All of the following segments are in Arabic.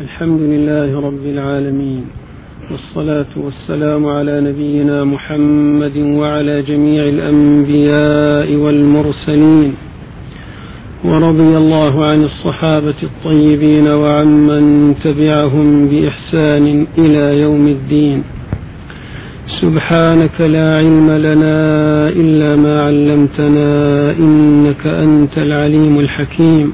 الحمد لله رب العالمين والصلاة والسلام على نبينا محمد وعلى جميع الأنبياء والمرسلين. ورضي الله عن الصحابة الطيبين وعمن تبعهم بإحسان إلى يوم الدين. سبحانك لا علم لنا إلا ما علمتنا إنك أنت العليم الحكيم.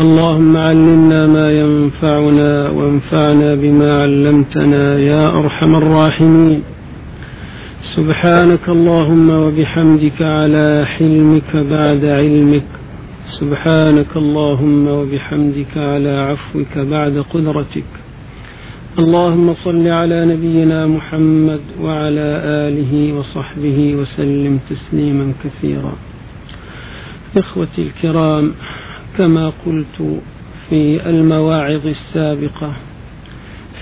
اللهم علمنا ما ينفعنا وانفعنا بما علمتنا يا أرحم الراحمين. سبحانك اللهم وبحمدك على حلمك بعد علمك. سبحانك اللهم وبحمدك على عفوك بعد قدرتك. اللهم صل على نبينا محمد وعلى آله وصحبه وسلم تسليما كثيرا. إخوتي الكرام كما قلت في المواعظ السابقة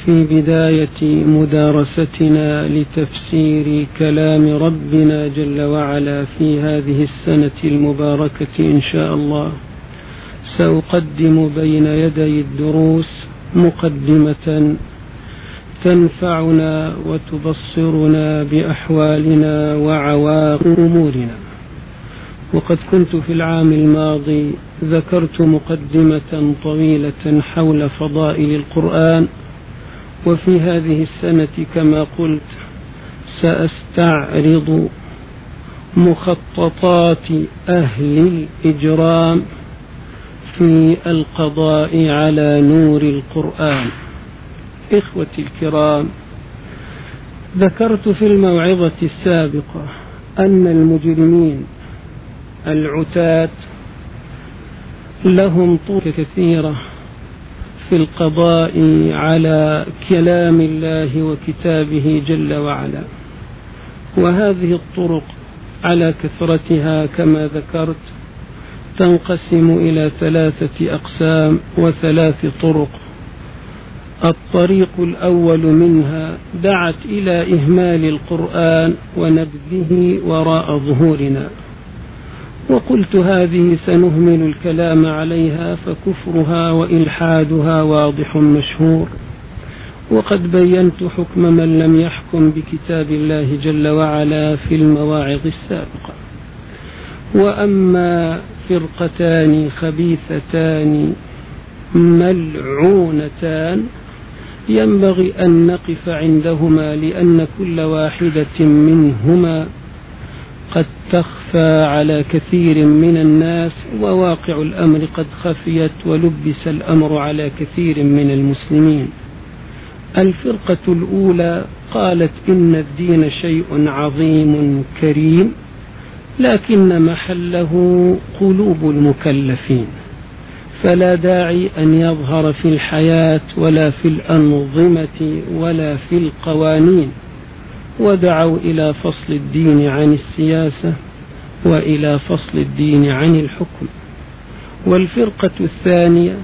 في بداية مدارستنا لتفسير كلام ربنا جل وعلا في هذه السنة المباركة إن شاء الله. سأقدم بين يدي الدروس مقدمة تنفعنا وتبصرنا بأحوالنا وعواقب أمورنا. وقد كنت في العام الماضي ذكرت مقدمة طويلة حول فضائل القرآن وفي هذه السنة كما قلت سأستعرض مخططات أهل الإجرام في القضاء على نور القرآن. إخوتي الكرام ذكرت في الموعظة السابقة أن المجرمين العتاة لهم طرق كثيرة في القضاء على كلام الله وكتابه جل وعلا. وهذه الطرق على كثرتها كما ذكرت تنقسم إلى ثلاثة أقسام وثلاث طرق. الطريق الأول منها دعت إلى إهمال القرآن ونبذه وراء ظهورنا. وقلت هذه سنهمل الكلام عليها فكفرها وإلحادها واضح مشهور. وقد بينت حكم من لم يحكم بكتاب الله جل وعلا في المواعظ السابقة. وأما فرقتان خبيثتان ملعونتان ينبغي أن نقف عندهما لأن كل واحدة منهما قد تخفى على كثير من الناس وواقع الأمر قد خفيت ولبس الأمر على كثير من المسلمين. الفرقة الأولى قالت إن الدين شيء عظيم كريم لكن محله قلوب المكلفين. فلا داعي أن يظهر في الحياة ولا في الأنظمة ولا في القوانين. ودعوا إلى فصل الدين عن السياسة وإلى فصل الدين عن الحكم. والفرقة الثانية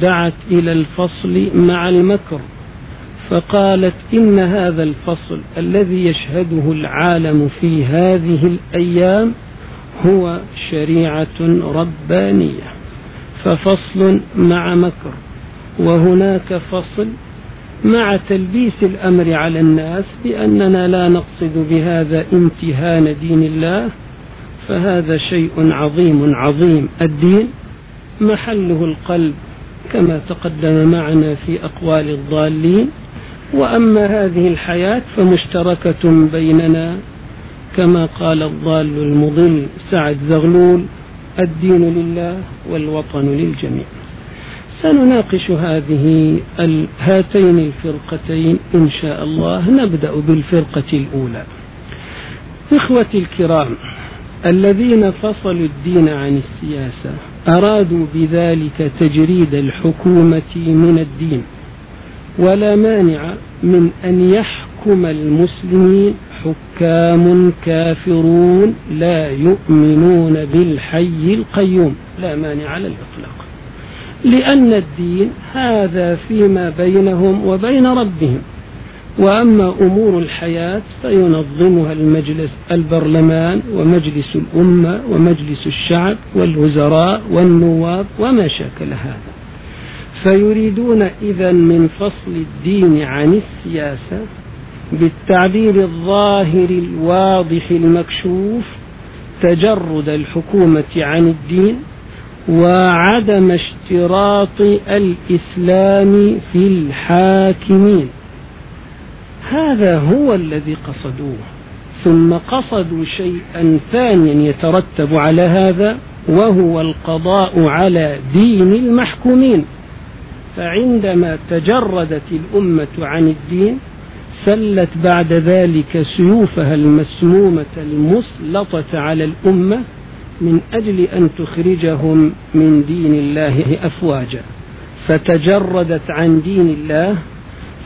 دعت إلى الفصل مع المكر فقالت إن هذا الفصل الذي يشهده العالم في هذه الأيام هو شريعة ربانية ففصل مع مكر وهناك فصل مع تلبيس الأمر على الناس بأننا لا نقصد بهذا امتهان دين الله فهذا شيء عظيم عظيم. الدين محله القلب كما تقدم معنا في أقوال الضالين. وأما هذه الحياة فمشتركة بيننا كما قال الضال المضل سعد زغلول الدين لله والوطن للجميع. سنناقش هذه هاتين الفرقتين إن شاء الله. نبدأ بالفرقة الأولى. إخوتي الكرام الذين فصلوا الدين عن السياسة أرادوا بذلك تجريد الحكومة من الدين ولا مانع من أن يحكم المسلمين حكام كافرون لا يؤمنون بالحي القيوم. لا مانع على الإطلاق. لأن الدين هذا فيما بينهم وبين ربهم. وأما أمور الحياة فينظمها المجلس البرلمان ومجلس الأمة ومجلس الشعب والوزراء والنواب وما شاكل هذا. فيريدون إذا من فصل الدين عن السياسة بالتعبير الظاهر الواضح المكشوف تجرد الحكومة عن الدين وعدم اشتراط الإسلام في الحاكمين. هذا هو الذي قصدوه. ثم قصدوا شيئا ثانيا يترتب على هذا وهو القضاء على دين المحكومين. فعندما تجردت الأمة عن الدين سلت بعد ذلك سيوفها المسمومة المسلطة على الأمة من أجل أن تخرجهم من دين الله أفواجا. فتجردت عن دين الله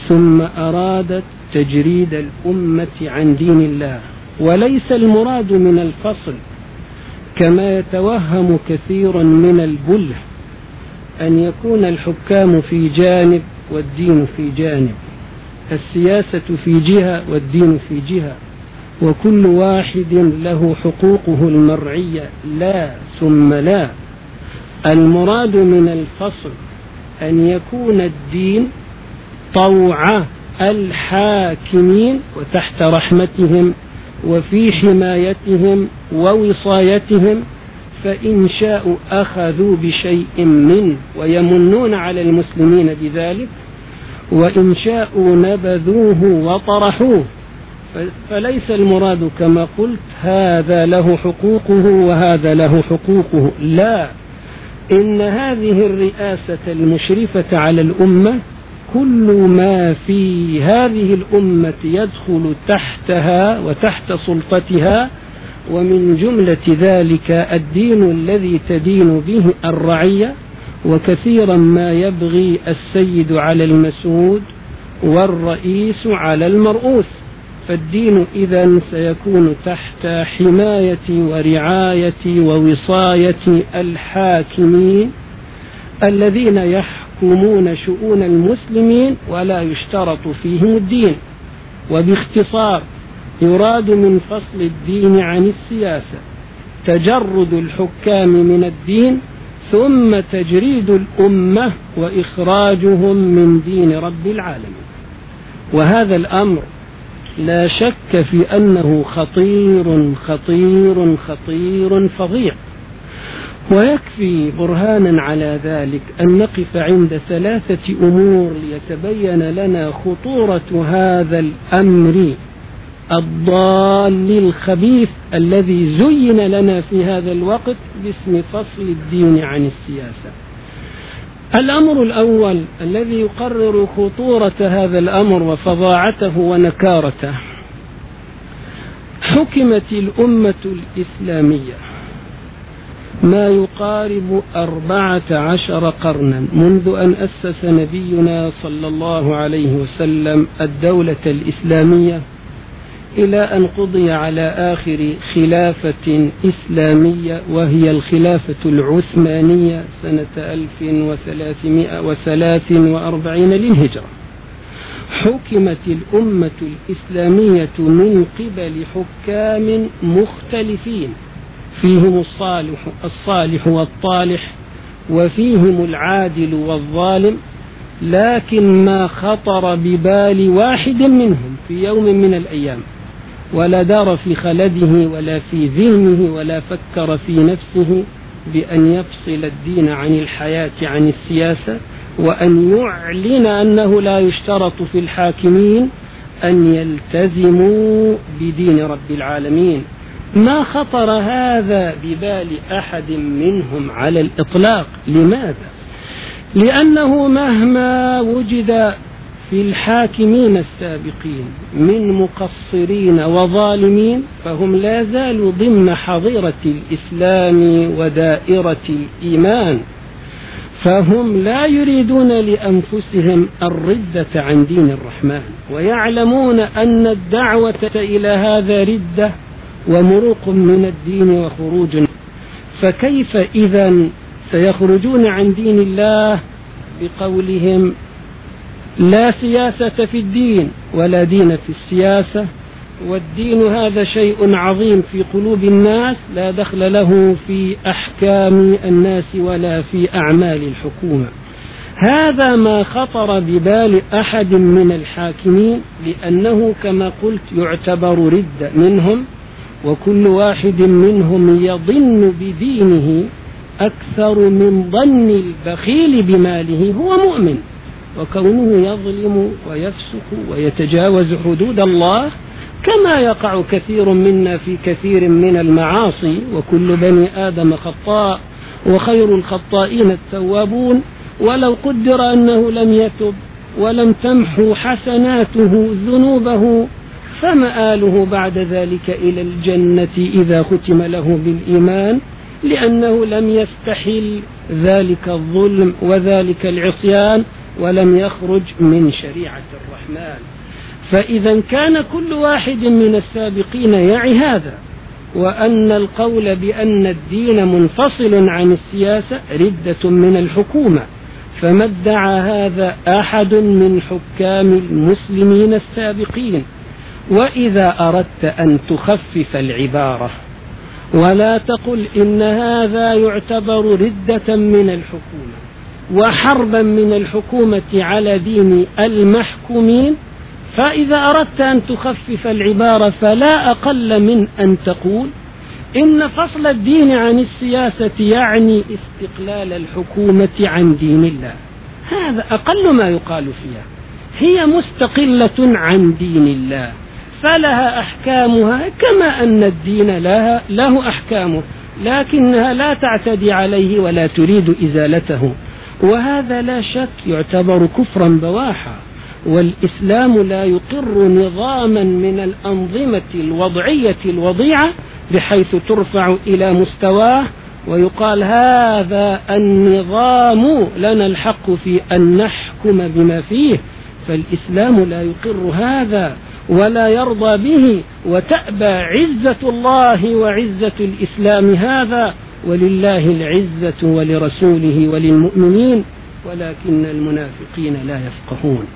ثم أرادت تجريد الأمة عن دين الله. وليس المراد من الفصل كما يتوهم كثير من البله أن يكون الحكام في جانب والدين في جانب السياسة في جهة والدين في جهة. وكل واحد له حقوقه المرعية. لا ثم لا. المراد من الفصل أن يكون الدين طوع الحاكمين وتحت رحمتهم وفي حمايتهم ووصايتهم فإن شاءوا أخذوا بشيء منه ويمنون على المسلمين بذلك وإن شاءوا نبذوه وطرحوه. فليس المراد كما قلت هذا له حقوقه وهذا له حقوقه. لا. إن هذه الرئاسة المشرفة على الأمة كل ما في هذه الأمة يدخل تحتها وتحت سلطتها ومن جملة ذلك الدين الذي تدين به الرعية وكثيرا ما يبغي السيد على المسود والرئيس على المرؤوس. فالدين إذا سيكون تحت حماية ورعاية ووصاية الحاكمين الذين يحكمون شؤون المسلمين ولا يشترط فيهم الدين. وباختصار يراد من فصل الدين عن السياسة تجرد الحكام من الدين ثم تجريد الأمة وإخراجهم من دين رب العالمين. وهذا الأمر لا شك في أنه خطير خطير خطير فظيع. ويكفي برهانا على ذلك أن نقف عند ثلاثة أمور ليتبين لنا خطورة هذا الأمر. الضال الخبيث الذي زين لنا في هذا الوقت باسم فصل الدين عن السياسة. الأمر الأول الذي يقرر خطورة هذا الأمر وفظاعته ونكارته حكمت الأمة الإسلامية ما يقارب أربعة عشر قرنا منذ أن أسس نبينا صلى الله عليه وسلم الدولة الإسلامية إلى أن قضي على آخر خلافة إسلامية وهي الخلافة العثمانية سنة 1343 للهجرة. حكمت الأمة الإسلامية من قبل حكام مختلفين فيهم الصالح, الصالح والطالح وفيهم العادل والظالم لكن ما خطر ببال واحد منهم في يوم من الأيام. ولا دار في خلده ولا في ذهنه ولا فكر في نفسه بأن يفصل الدين عن الحياة عن السياسة وأن يعلن أنه لا يشترط في الحاكمين أن يلتزموا بدين رب العالمين ما خطر هذا ببال أحد منهم على الإطلاق لماذا؟ لأنه مهما وجد في الحاكمين السابقين من مقصرين وظالمين فهم لا زالوا ضمن حظيرة الإسلام ودائرة الإيمان فهم لا يريدون لأنفسهم الردة عن دين الرحمن ويعلمون أن الدعوة إلى هذا ردة ومروق من الدين وخروج فكيف إذا سيخرجون عن دين الله بقولهم لا سياسة في الدين ولا دين في السياسة والدين هذا شيء عظيم في قلوب الناس لا دخل له في أحكام الناس ولا في أعمال الحكومة. هذا ما خطر ببال أحد من الحاكمين لأنه كما قلت يعتبر رد منهم وكل واحد منهم يظن بدينه أكثر من ظن البخيل بماله هو مؤمن. وكونه يظلم ويفسق ويتجاوز حدود الله كما يقع كثير منا في كثير من المعاصي وكل بني آدم خطاء وخير الخطائين التوابون ولو قدر أنه لم يتب ولم تمحو حسناته ذنوبه فمآله بعد ذلك إلى الجنة إذا ختم له بالإيمان لأنه لم يستحل ذلك الظلم وذلك العصيان ولم يخرج من شريعة الرحمن. فإذا كان كل واحد من السابقين يعي هذا وأن القول بأن الدين منفصل عن السياسة ردة من الحكومة. فما ادعى هذا أحد من حكام المسلمين السابقين؟ وإذا أردت أن تخفف العبارة. ولا تقل إن هذا يعتبر ردة من الحكومة. وحربا من الحكومة على دين المحكومين فإذا أردت أن تخفف العبارة فلا أقل من أن تقول إن فصل الدين عن السياسة يعني استقلال الحكومة عن دين الله. هذا أقل ما يقال فيها. هي مستقلة عن دين الله. فلها أحكامها كما أن الدين لها له أحكامه لكنها لا تعتدي عليه ولا تريد إزالته. وهذا لا شك يعتبر كفرا بواحا والإسلام لا يقر نظاما من الأنظمة الوضعية الوضيعة بحيث ترفع إلى مستواه ويقال هذا النظام لنا الحق في أن نحكم بما فيه فالإسلام لا يقر هذا ولا يرضى به وتأبى عزة الله وعزة الإسلام هذا. ولله العزة ولرسوله وللمؤمنين ولكن المنافقين لا يفقهون.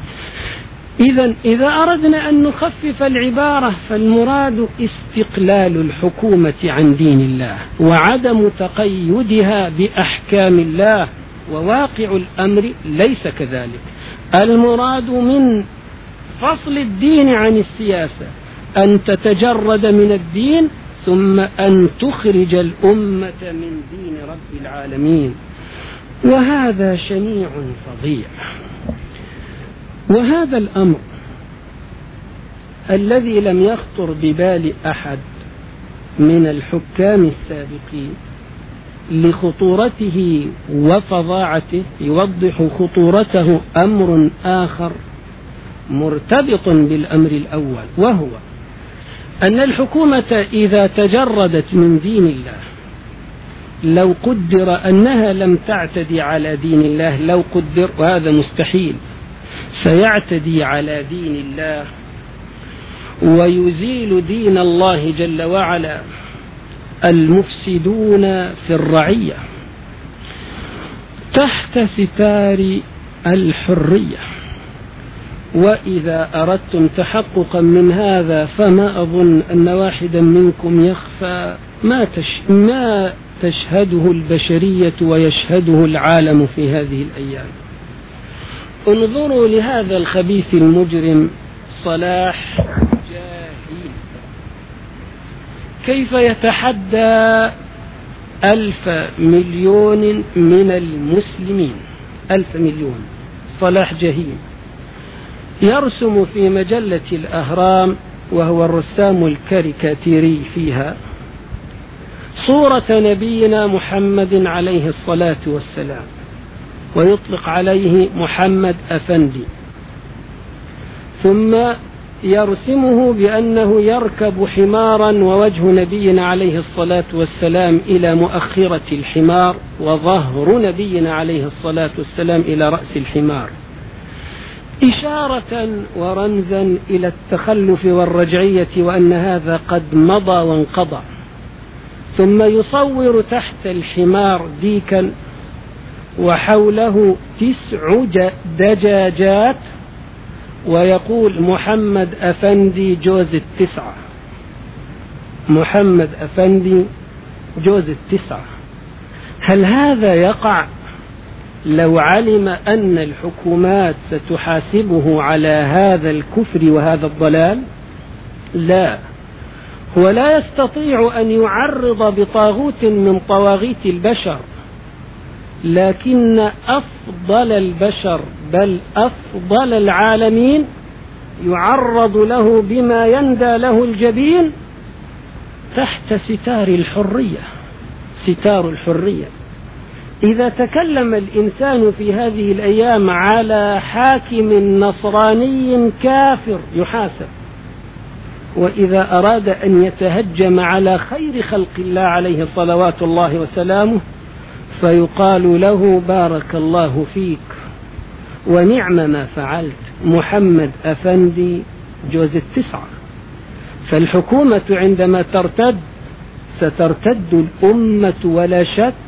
إذا إذا أردنا أن نخفف العبارة فالمراد استقلال الحكومة عن دين الله وعدم تقيدها بأحكام الله وواقع الأمر ليس كذلك. المراد من فصل الدين عن السياسة أن تتجرد من الدين ثم أن تخرج الأمة من دين رب العالمين. وهذا شنيع فظيع. وهذا الأمر الذي لم يخطر ببال أحد من الحكام السابقين لخطورته وفظاعته يوضح خطورته أمر آخر مرتبط بالأمر الأول وهو أن الحكومة إذا تجردت من دين الله لو قدر أنها لم تعتدي على دين الله لو قدر وهذا مستحيل سيعتدي على دين الله ويزيل دين الله جل وعلا المفسدون في الرعية تحت ستار الحرية. وإذا أردتم تحققا من هذا فما أظن أن واحدا منكم يخفى ما, تش ما تشهده البشرية ويشهده العالم في هذه الأيام. انظروا لهذا الخبيث المجرم صلاح جاهين كيف يتحدى ألف مليون من المسلمين؟ ألف مليون. صلاح جهين يرسم في مجلة الأهرام وهو الرسام الكاريكاتيري فيها. صورة نبينا محمد عليه الصلاة والسلام. ويطلق عليه محمد أفندي. ثم يرسمه بأنه يركب حمارا ووجه نبينا عليه الصلاة والسلام إلى مؤخرة الحمار وظهر نبينا عليه الصلاة والسلام إلى رأس الحمار. إشارة ورمزا إلى التخلف والرجعية وأن هذا قد مضى وانقضى. ثم يصور تحت الحمار ديكا وحوله تسع دجاجات ويقول محمد أفندي جوز التسعة. محمد أفندي جوز التسعة. هل هذا يقع لو علم أن الحكومات ستحاسبه على هذا الكفر وهذا الضلال لا. هو لا يستطيع أن يعرض بطاغوت من طواغيت البشر لكن أفضل البشر بل أفضل العالمين يعرض له بما يندى له الجبين تحت ستار الحرية ستار الحرية. إذا تكلم الإنسان في هذه الأيام على حاكم نصراني كافر يحاسب وإذا أراد أن يتهجم على خير خلق الله عليه صلوات الله وسلامه فيقال له بارك الله فيك ونعم ما فعلت محمد أفندي جوز التسعة. فالحكومة عندما ترتد سترتد الأمة ولا شك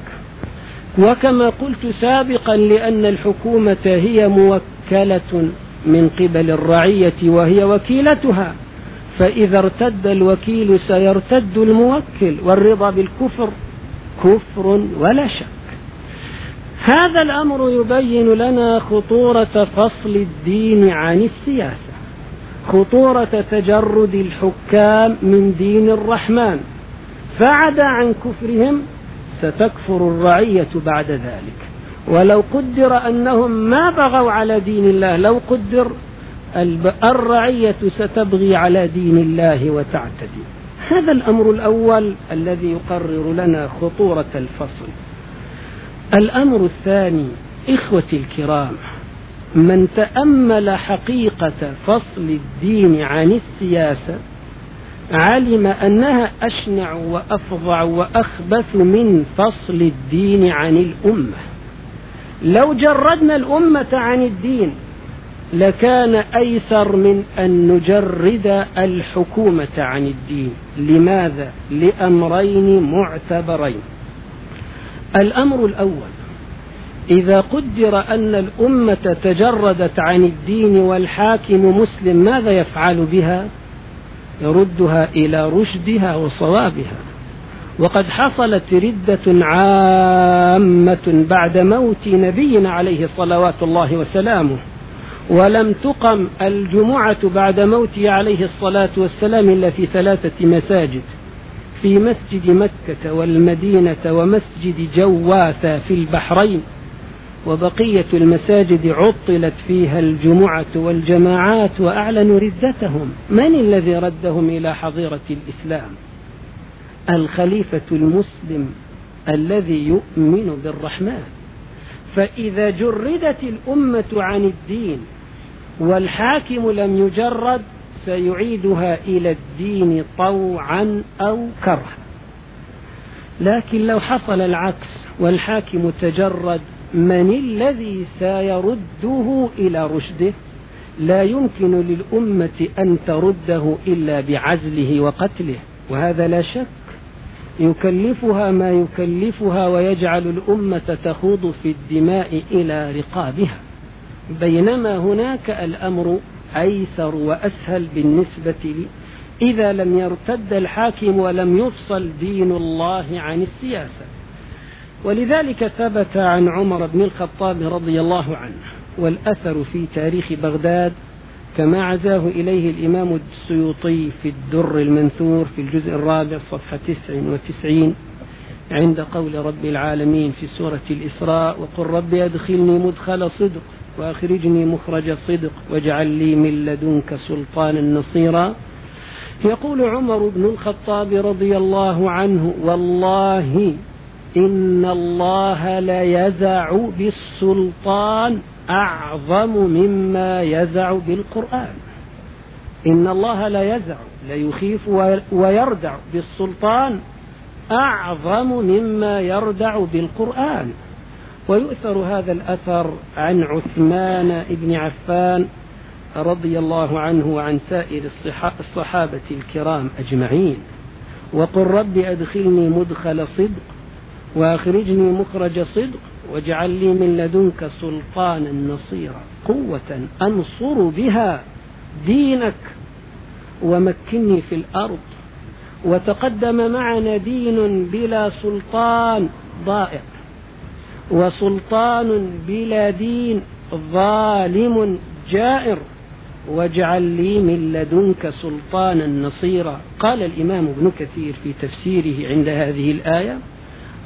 وكما قلت سابقا لأن الحكومة هي موكلة من قبل الرعية وهي وكيلتها. فإذا ارتد الوكيل سيرتد الموكل والرضا بالكفر كفر ولا شك. هذا الأمر يبين لنا خطورة فصل الدين عن السياسة خطورة تجرد الحكام من دين الرحمن. فعدا عن كفرهم ستكفر الرعية بعد ذلك. ولو قدر أنهم ما بغوا على دين الله لو قدر الرعية ستبغي على دين الله وتعتدي. هذا الأمر الأول الذي يقرر لنا خطورة الفصل. الأمر الثاني إخوتي الكرام من تأمل حقيقة فصل الدين عن السياسة علم أنها أشنع وأفظع وأخبث من فصل الدين عن الأمة. لو جردنا الأمة عن الدين لكان أيسر من أن نجرد الحكومة عن الدين. لماذا؟ لأمرين معتبرين. الأمر الأول إذا قدر أن الأمة تجردت عن الدين والحاكم مسلم ماذا يفعل بها؟ يردها إلى رشدها وصوابها. وقد حصلت ردة عامة بعد موت نبينا عليه صلوات الله وسلامه. ولم تقم الجمعة بعد موته عليه الصلاة والسلام إلا في ثلاثة مساجد. في مسجد مكة والمدينة ومسجد جواثة في البحرين. وبقية المساجد عطلت فيها الجمعة والجماعات وأعلنوا ردتهم. من الذي ردهم إلى حظيرة الإسلام؟ الخليفة المسلم الذي يؤمن بالرحمن. فإذا جردت الأمة عن الدين والحاكم لم يجرد سيعيدها إلى الدين طوعا أو كرها. لكن لو حصل العكس والحاكم تجرد من الذي سيرده إلى رشده؟ لا يمكن للأمة أن ترده إلا بعزله وقتله وهذا لا شك. يكلفها ما يكلفها ويجعل الأمة تخوض في الدماء إلى رقابها. بينما هناك الأمر أيسر وأسهل بالنسبة لي إذا لم يرتد الحاكم ولم يفصل دين الله عن السياسة. ولذلك ثبت عن عمر بن الخطاب رضي الله عنه والأثر في تاريخ بغداد كما عزاه إليه الإمام السيوطي في الدر المنثور في الجزء الرابع صفحة 99 عند قول رب العالمين في سورة الإسراء وقل رب أدخلني مدخل صدق وأخرجني مخرج صدق واجعل لي من لدنك سلطانا نصيرا. يقول عمر بن الخطاب رضي الله عنه والله إن الله ليزع بالسلطان أعظم مما يزع بالقرآن. إن الله لا يزع ليخيف ويردع بالسلطان أعظم مما يردع بالقرآن. ويؤثر هذا الأثر عن عثمان بن عفان رضي الله عنه وعن سائر الصحابة الكرام أجمعين. وقل رب أدخلني مدخل صدق وأخرجني مخرج صدق واجعل لي من لدنك سلطانا نصيرا قوة أنصر بها دينك ومكني في الأرض. وتقدم معنا دين بلا سلطان ضائع وسلطان بلا دين ظالم جائر. واجعل لي من لدنك سلطانا نصيرا. قال الإمام ابن كثير في تفسيره عند هذه الآية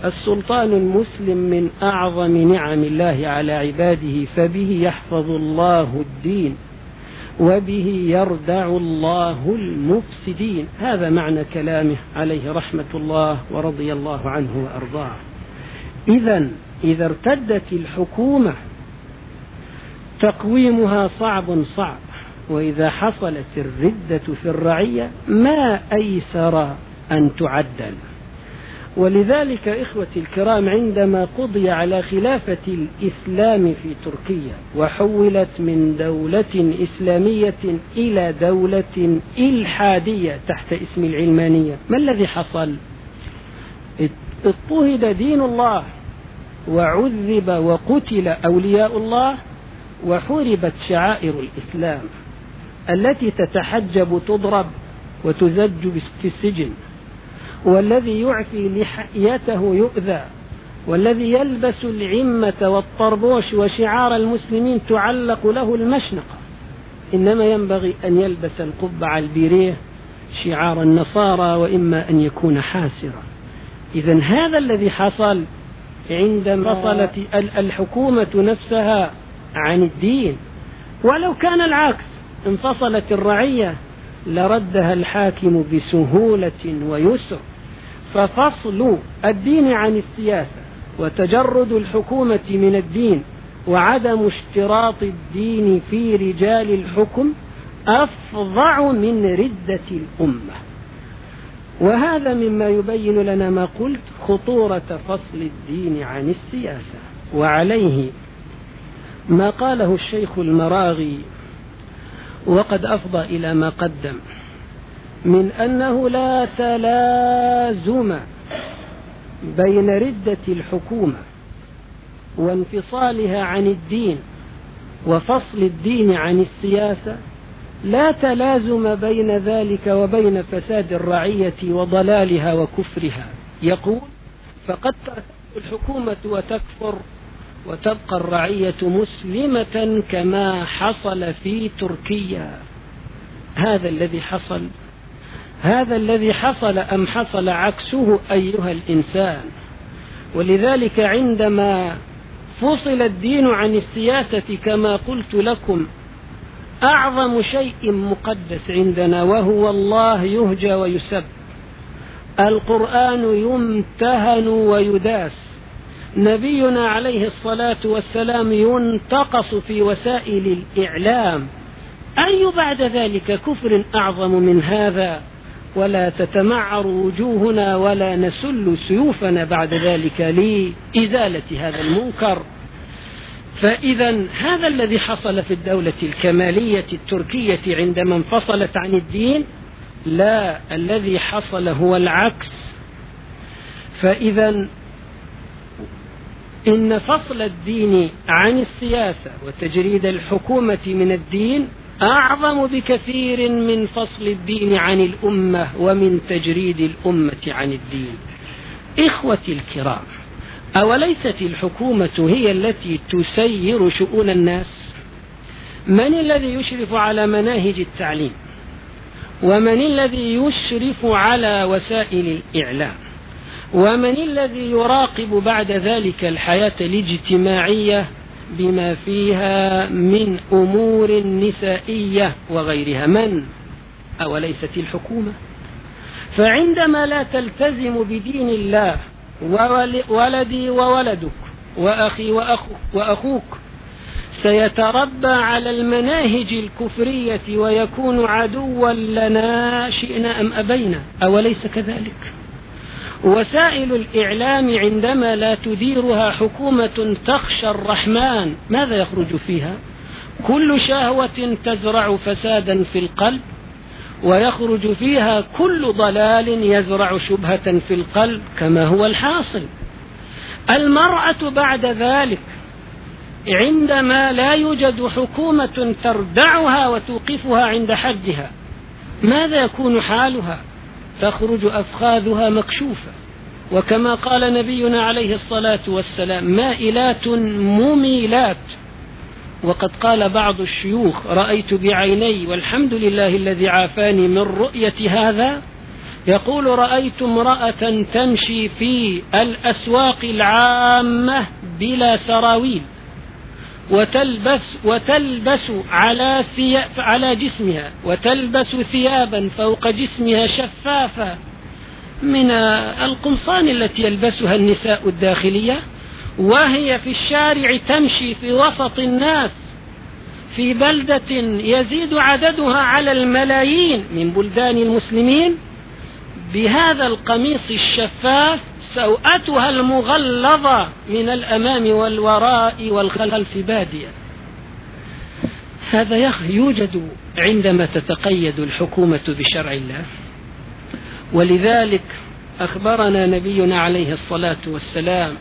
السلطان المسلم من أعظم نعم الله على عباده فبه يحفظ الله الدين وبه يردع الله المفسدين. هذا معنى كلامه عليه رحمة الله ورضي الله عنه وأرضاه. إذا إذا ارتدت الحكومة تقويمها صعب صعب. وإذا حصلت الردة في الرعية ما أيسر أن تعدل؟ ولذلك إخوتي الكرام عندما قضي على خلافة الإسلام في تركيا وحولت من دولة إسلامية إلى دولة إلحادية تحت اسم العلمانية ما الذي حصل؟ اضطهد دين الله وعذب وقتل أولياء الله وحربت شعائر الإسلام التي تتحجب تضرب وتزج في السجن والذي يعفي لحيته يؤذى والذي يلبس العمة والطربوش وشعار المسلمين تعلق له المشنقة. إنما ينبغي أن يلبس القبعة البيريه شعار النصارى وإما أن يكون حاسرا. إذا هذا الذي حصل عندما فصلت الحكومة نفسها عن الدين. ولو كان العكس انفصلت الرعية لردها الحاكم بسهولة ويسر. ففصل الدين عن السياسة وتجرد الحكومة من الدين وعدم اشتراط الدين في رجال الحكم أفظع من ردة الأمة. وهذا مما يبين لنا ما قلت خطورة فصل الدين عن السياسة. وعليه ما قاله الشيخ المراغي وقد أفضى إلى ما قدم من أنه لا تلازم بين ردة الحكومة وانفصالها عن الدين وفصل الدين عن السياسة لا تلازم بين ذلك وبين فساد الرعية وضلالها وكفرها. يقول فقد الحكومة وتكفر وتبقى الرعية مسلمة كما حصل في تركيا. هذا الذي حصل هذا الذي حصل أم حصل عكسه أيها الإنسان. ولذلك عندما فصل الدين عن السياسة كما قلت لكم أعظم شيء مقدس عندنا وهو الله يهجى ويسب. القرآن يمتهن ويداس. نبينا عليه الصلاة والسلام ينتقص في وسائل الإعلام. أي بعد ذلك كفر أعظم من هذا؟ ولا تتمعر وجوهنا ولا نسل سيوفنا بعد ذلك لإزالة هذا المنكر. فإذا هذا الذي حصل في الدولة الكمالية التركية عندما انفصلت عن الدين لا الذي حصل هو العكس. فإذا إن فصل الدين عن السياسة وتجريد الحكومة من الدين أعظم بكثير من فصل الدين عن الأمة ومن تجريد الأمة عن الدين. إخوتي الكرام أوليست الحكومة هي التي تسير شؤون الناس؟ من الذي يشرف على مناهج التعليم؟ ومن الذي يشرف على وسائل الإعلام؟ ومن الذي يراقب بعد ذلك الحياة الاجتماعية بما فيها من أمور نسائية وغيرها. من؟ أوليست الحكومة. فعندما لا تلتزم بدين الله ولدي وولدك وأخي وأخوك, وأخوك سيتربى على المناهج الكفرية ويكون عدوا لنا شئنا أم أبينا؟ أوليس كذلك؟ وسائل الإعلام عندما لا تديرها حكومة تخشى الرحمن ماذا يخرج فيها؟ كل شهوة تزرع فسادا في القلب ويخرج فيها كل ضلال يزرع شبهة في القلب كما هو الحاصل. المرأة بعد ذلك عندما لا يوجد حكومة تردعها وتوقفها عند حدها ماذا يكون حالها؟ تخرج أفخاذها مكشوفة. وكما قال نبينا عليه الصلاة والسلام مائلات مميلات. وقد قال بعض الشيوخ رأيت بعيني والحمد لله الذي عافاني من رؤية هذا. يقول رأيت امرأة تمشي في الأسواق العامة بلا سراويل. وتلبس وتلبس على ثياب على جسمها وتلبس ثيابا فوق جسمها شفافة من القمصان التي يلبسها النساء الداخلية وهي في الشارع تمشي في وسط الناس في بلدة يزيد عددها على الملايين من بلدان المسلمين بهذا القميص الشفاف سوءتها المغلظة من الأمام والوراء والخلف بادية. هذا يوجد عندما تتقيد الحكومة بشرع الله. ولذلك أخبرنا نبينا عليه الصلاة والسلام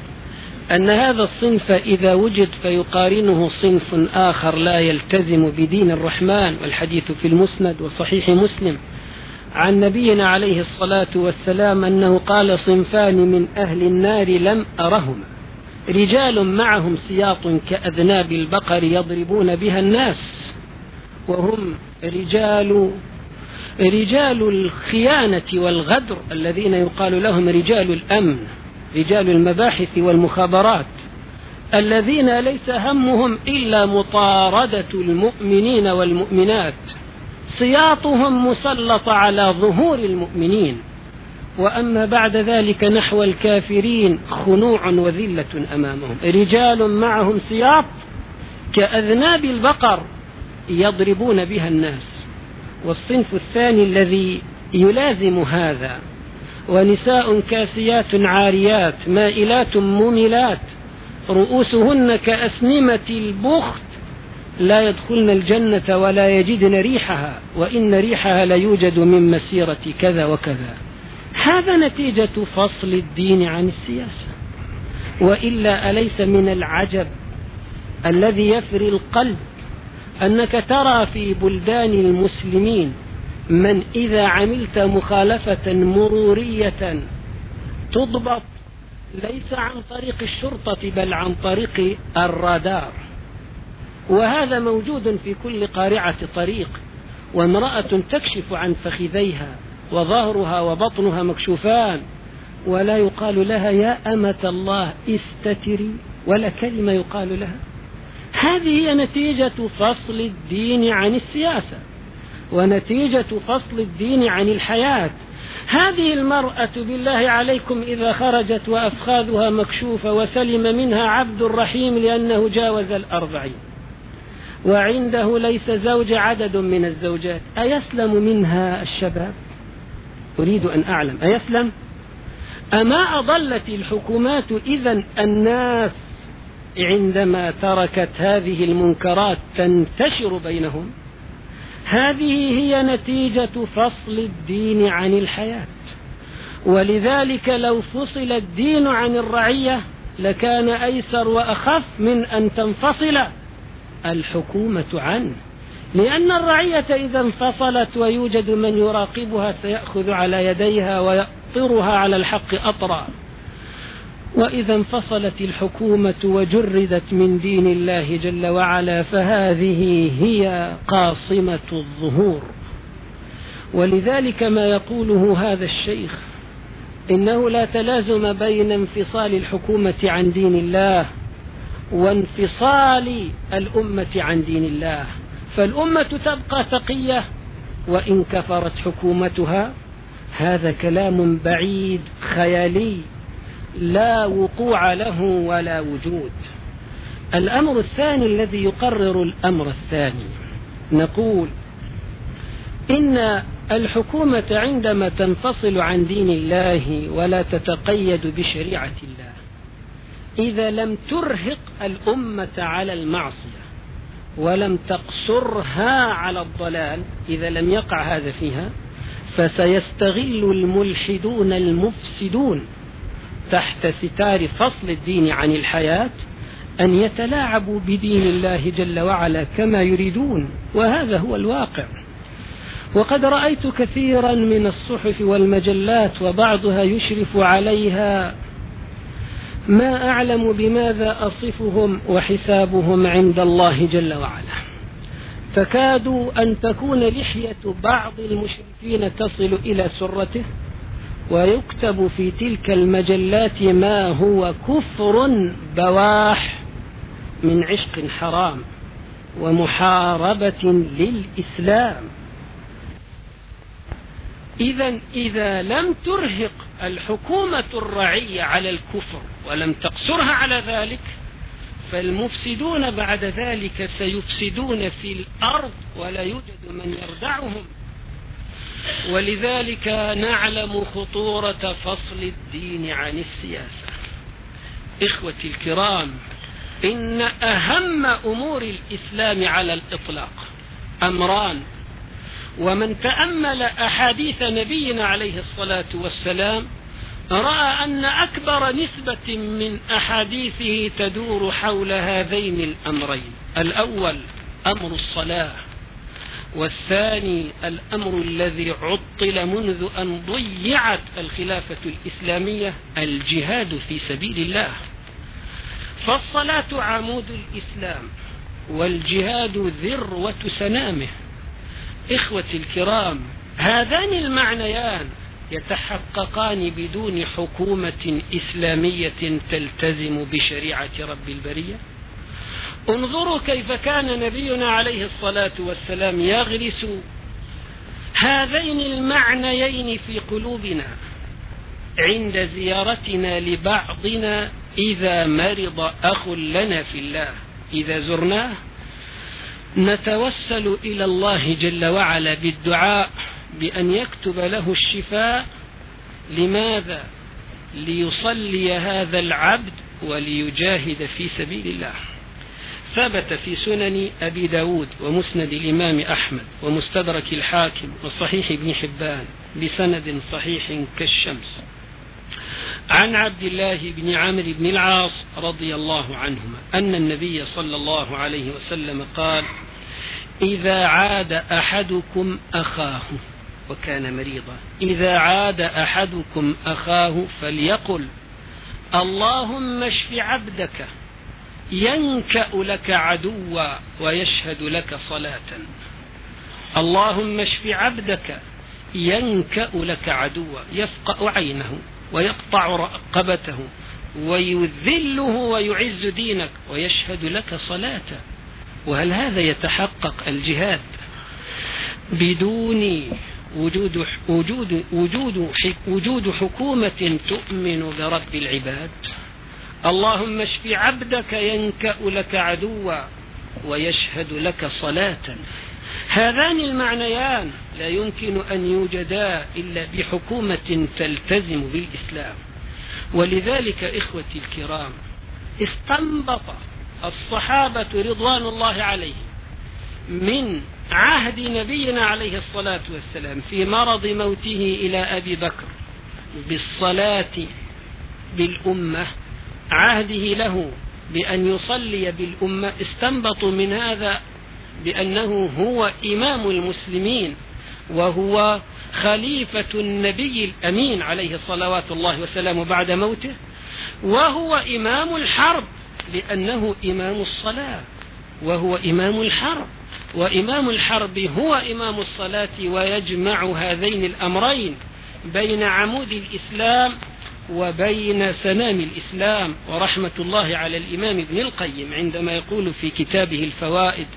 أن هذا الصنف إذا وجد فيقارنه صنف آخر لا يلتزم بدين الرحمن والحديث في المسند وصحيح مسلم. عن نبينا عليه الصلاة والسلام أنه قال صنفان من أهل النار لم أرهما. رجال معهم سياط كأذناب البقر يضربون بها الناس وهم رجال رجال الخيانة والغدر الذين يقال لهم رجال الأمن رجال المباحث والمخابرات الذين ليس همهم إلا مطاردة المؤمنين والمؤمنات. سياطهم مسلطة على ظهور المؤمنين. وأما بعد ذلك نحو الكافرين خنوع وذلة أمامهم. رجال معهم سياط كأذناب البقر يضربون بها الناس. والصنف الثاني الذي يلازم هذا ونساء كاسيات عاريات مائلات مملات رؤوسهن كأسنمة البخت لا يدخلن الجنة ولا يجدن ريحها وإن ريحها ليوجد من مسيرة كذا وكذا. هذا نتيجة فصل الدين عن السياسة. وإلا أليس من العجب الذي يفري القلب أنك ترى في بلدان المسلمين من إذا عملت مخالفة مرورية تضبط ليس عن طريق الشرطة بل عن طريق الرادار. وهذا موجود في كل قارعة طريق وامرأة تكشف عن فخذيها وظهرها وبطنها مكشوفان ولا يقال لها يا أمة الله استتري ولا كلمة يقال لها. هذه هي نتيجة فصل الدين عن السياسة ونتيجة فصل الدين عن الحياة. هذه المرأة بالله عليكم إذا خرجت وأفخاذها مكشوفة وسلم منها عبد الرحيم لأنه جاوز الأربعين. وعنده ليس زوج عدد من الزوجات. أيسلم منها الشباب؟ أريد أن أعلم. أيسلم؟ أما أضلت الحكومات إذا الناس عندما تركت هذه المنكرات تنتشر بينهم؟ هذه هي نتيجة فصل الدين عن الحياة. ولذلك لو فصل الدين عن الرعية لكان أيسر وأخف من أن تنفصل. الحكومة عنه لأن الرعية إذا انفصلت ويوجد من يراقبها سيأخذ على يديها ويأطرها على الحق أطرا. وإذا انفصلت الحكومة وجردت من دين الله جل وعلا فهذه هي قاصمة الظهور. ولذلك ما يقوله هذا الشيخ إنه لا تلازم بين انفصال الحكومة عن دين الله وانفصال الأمة عن دين الله. فالأمة تبقى تقية وإن كفرت حكومتها هذا كلام بعيد خيالي. لا وقوع له ولا وجود. الأمر الثاني الذي يقرر الأمر الثاني نقول إن الحكومة عندما تنفصل عن دين الله ولا تتقيد بشريعة الله إذا لم ترهق الأمة على المعصية ولم تقصرها على الضلال إذا لم يقع هذا فيها فسيستغل الملحدون المفسدون تحت ستار فصل الدين عن الحياة أن يتلاعبوا بدين الله جل وعلا كما يريدون وهذا هو الواقع. وقد رأيت كثيرا من الصحف والمجلات وبعضها يشرف عليها ما أعلم بماذا أصفهم وحسابهم عند الله جل وعلا. تكاد أن تكون لحية بعض المشركين تصل إلى سرته ويكتب في تلك المجلات ما هو كفر بواح من عشق حرام ومحاربة للإسلام. إذا إذا لم ترهق الحكومة الرعية على الكفر ولم تقصرها على ذلك فالمفسدون بعد ذلك سيفسدون في الأرض ولا يوجد من يردعهم. ولذلك نعلم خطورة فصل الدين عن السياسة. إخوتي الكرام إن أهم أمور الإسلام على الإطلاق أمران. ومن تأمل أحاديث نبينا عليه الصلاة والسلام رأى أن أكبر نسبة من أحاديثه تدور حول هذين الأمرين. الأول أمر الصلاة والثاني الأمر الذي عطل منذ أن ضيعت الخلافة الإسلامية الجهاد في سبيل الله. فالصلاة عمود الإسلام والجهاد ذروة سنامه. إخوتي الكرام هذان المعنيان يتحققان بدون حكومة إسلامية تلتزم بشريعة رب البرية؟ انظروا كيف كان نبينا عليه الصلاة والسلام يغرس هذين المعنيين في قلوبنا عند زيارتنا لبعضنا إذا مرض أخ لنا في الله. إذا زرناه نتوسل إلى الله جل وعلا بالدعاء بأن يكتب له الشفاء. لماذا؟ ليصلي هذا العبد وليجاهد في سبيل الله. ثبت في سنن أبي داود ومسند الإمام أحمد ومستدرك الحاكم وصحيح ابن حبان بسند صحيح كالشمس. عن عبد الله بن عمرو بن العاص رضي الله عنهما أن النبي صلى الله عليه وسلم قال إذا عاد أحدكم أخاه وكان مريضا إذا عاد أحدكم أخاه فليقل اللهم اشف عبدك ينكأ لك عدوا ويشهد لك صلاة اللهم اشف عبدك ينكأ لك عدوا يفقأ عينه. ويقطع رقبته ويذله ويعز دينك ويشهد لك صلاة وهل هذا يتحقق الجهاد بدون وجود وجود وجود وجود حكومة تؤمن برب العباد؟ اللهم اشف عبدك ينكأ لك عدوا ويشهد لك صلاة. هذان المعنيان لا يمكن أن يوجدا إلا بحكومة تلتزم بالإسلام. ولذلك إخوتي الكرام استنبط الصحابة رضوان الله عليهم من عهد نبينا عليه الصلاة والسلام في مرض موته إلى أبي بكر بالصلاة بالأمة عهده له بأن يصلي بالأمة. استنبطوا من هذا بأنه هو إمام المسلمين وهو خليفة النبي الأمين عليه صلوات الله وسلامه بعد موته وهو إمام الحرب لأنه إمام الصلاة وهو إمام الحرب وإمام الحرب هو إمام الصلاة ويجمع هذين الأمرين بين عمود الإسلام وبين سنام الإسلام ورحمة الله على الإمام ابن القيم عندما يقول في كتابه الفوائد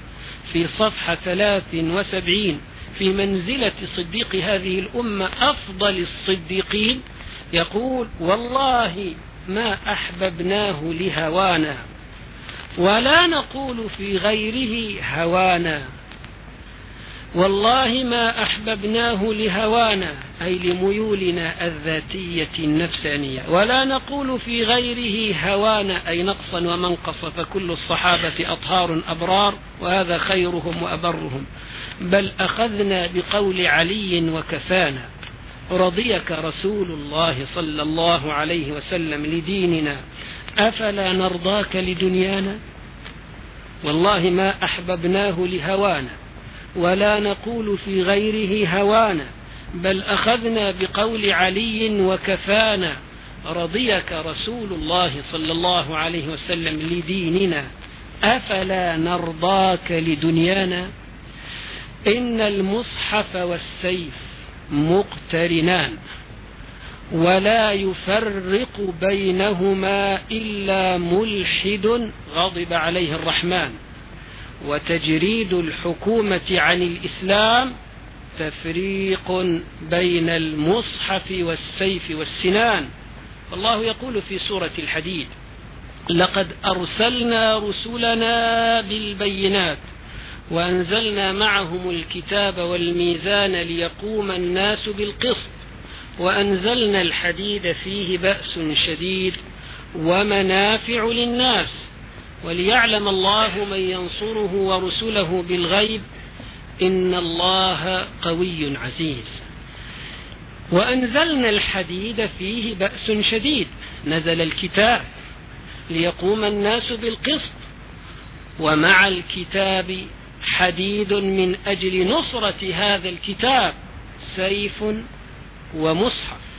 في صفحة ثلاث وسبعين في منزلة صديق هذه الأمة أفضل الصديقين يقول والله ما أحببناه لهوانا ولا نقول في غيره هوانا والله ما أحببناه لهوانا أي لميولنا الذاتية النفسانية. ولا نقول في غيره هوانا أي نقصا ومنقصا فكل الصحابة أطهار أبرار وهذا خيرهم وأبرهم. بل أخذنا بقول علي وكفانا. رضيك رسول الله صلى الله عليه وسلم لديننا أفلا نرضاك لدنيانا؟ والله ما أحببناه لهوانا. ولا نقول في غيره هوانا بل أخذنا بقول علي وكفانا رضيك رسول الله صلى الله عليه وسلم لديننا أفلا نرضاك لدنيانا؟ إن المصحف والسيف مقترنان ولا يفرق بينهما إلا ملحد غضب عليه الرحمن. وتجريد الحكومة عن الإسلام تفريق بين المصحف والسيف والسنان. الله يقول في سورة الحديد لقد أرسلنا رسلنا بالبينات وأنزلنا معهم الكتاب والميزان ليقوم الناس بالقسط وأنزلنا الحديد فيه بأس شديد ومنافع للناس. وليعلم الله من ينصره ورسله بالغيب إن الله قوي عزيز. وأنزلنا الحديد فيه بأس شديد. نزل الكتاب ليقوم الناس بالقسط. ومع الكتاب حديد من أجل نصرة هذا الكتاب. سيف ومصحف.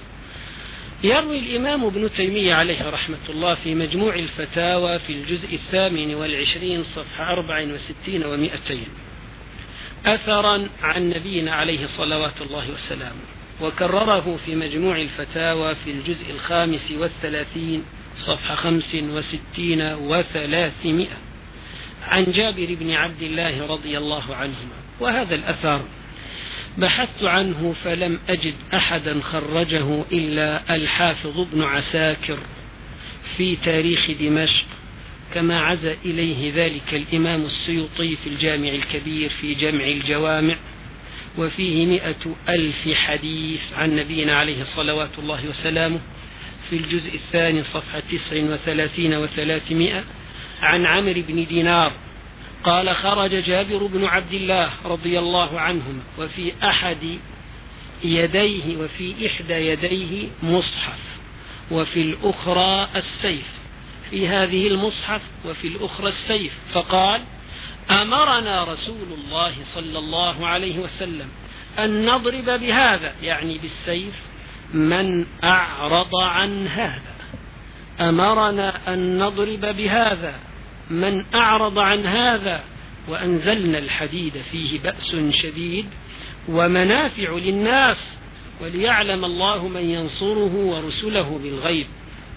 يروي الإمام ابن تيمية عليه رحمة الله في مجموع الفتاوى في الجزء الثامن والعشرين صفحة أربع وستين ومائتين أثرا عن نبينا عليه صلوات الله وسلامه وكرره في مجموع الفتاوى في الجزء الخامس والثلاثين صفحة خمس وستين وثلاثمائة. عن جابر بن عبد الله رضي الله عنهما وهذا الأثر بحثت عنه فلم أجد أحدا خرجه إلا الحافظ ابن عساكر في تاريخ دمشق كما عز إليه ذلك الإمام السيوطي في الجامع الكبير في جمع الجوامع وفيه مئة ألف حديث عن نبينا عليه الصلوات الله وسلامه في الجزء الثاني صفحة تسع وثلاثين وثلاثمائة عن عمرو بن دينار قال خرج جابر بن عبد الله رضي الله عنهما وفي أحد يديه وفي إحدى يديه مصحف وفي الأخرى السيف. في هذه المصحف وفي الأخرى السيف. فقال أمرنا رسول الله صلى الله عليه وسلم أن نضرب بهذا يعني بالسيف من أعرض عن هذا. أمرنا أن نضرب بهذا. من أعرض عن هذا وأنزلنا الحديد فيه بأس شديد ومنافع للناس وليعلم الله من ينصره ورسله بالغيب.